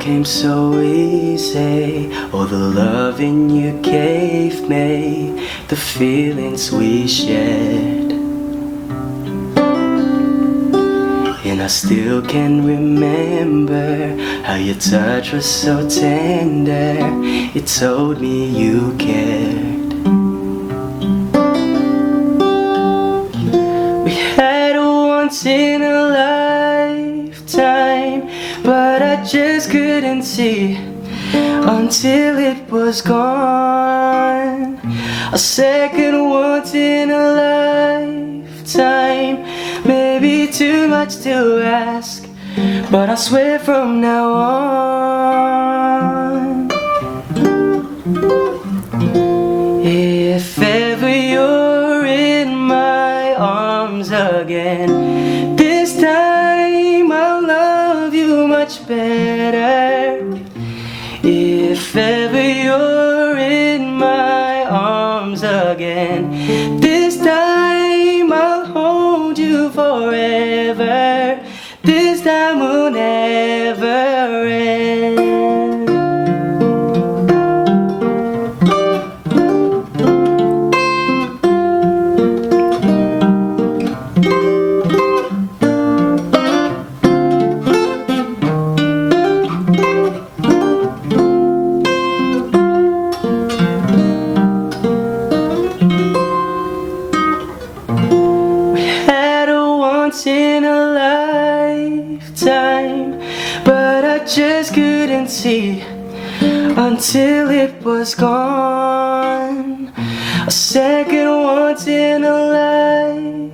Came so easy. All the loving you gave me, the feelings we shared. And I still can remember how your touch was so tender. It told me you cared. We had a once in a but I just couldn't see until it was gone. A second once in a lifetime, maybe too much to ask, but I swear from now on. If ever you're in my arms again, this time much better. If ever you're in my arms again, this time I'll hold you forever. A lifetime, but I just couldn't see until it was gone. A second once in a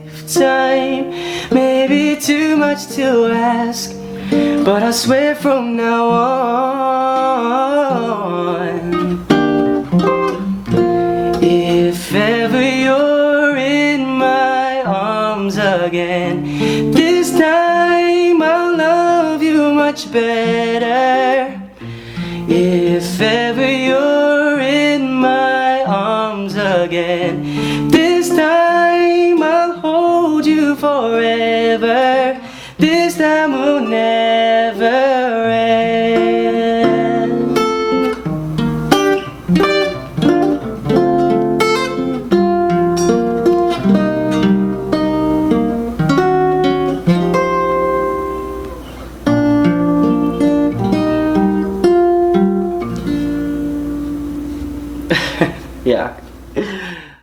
lifetime, maybe too much to ask, but I swear from now on. Again, this time I'll love you much better. If ever you're in my arms again, this time I'll hold you forever. Yeah.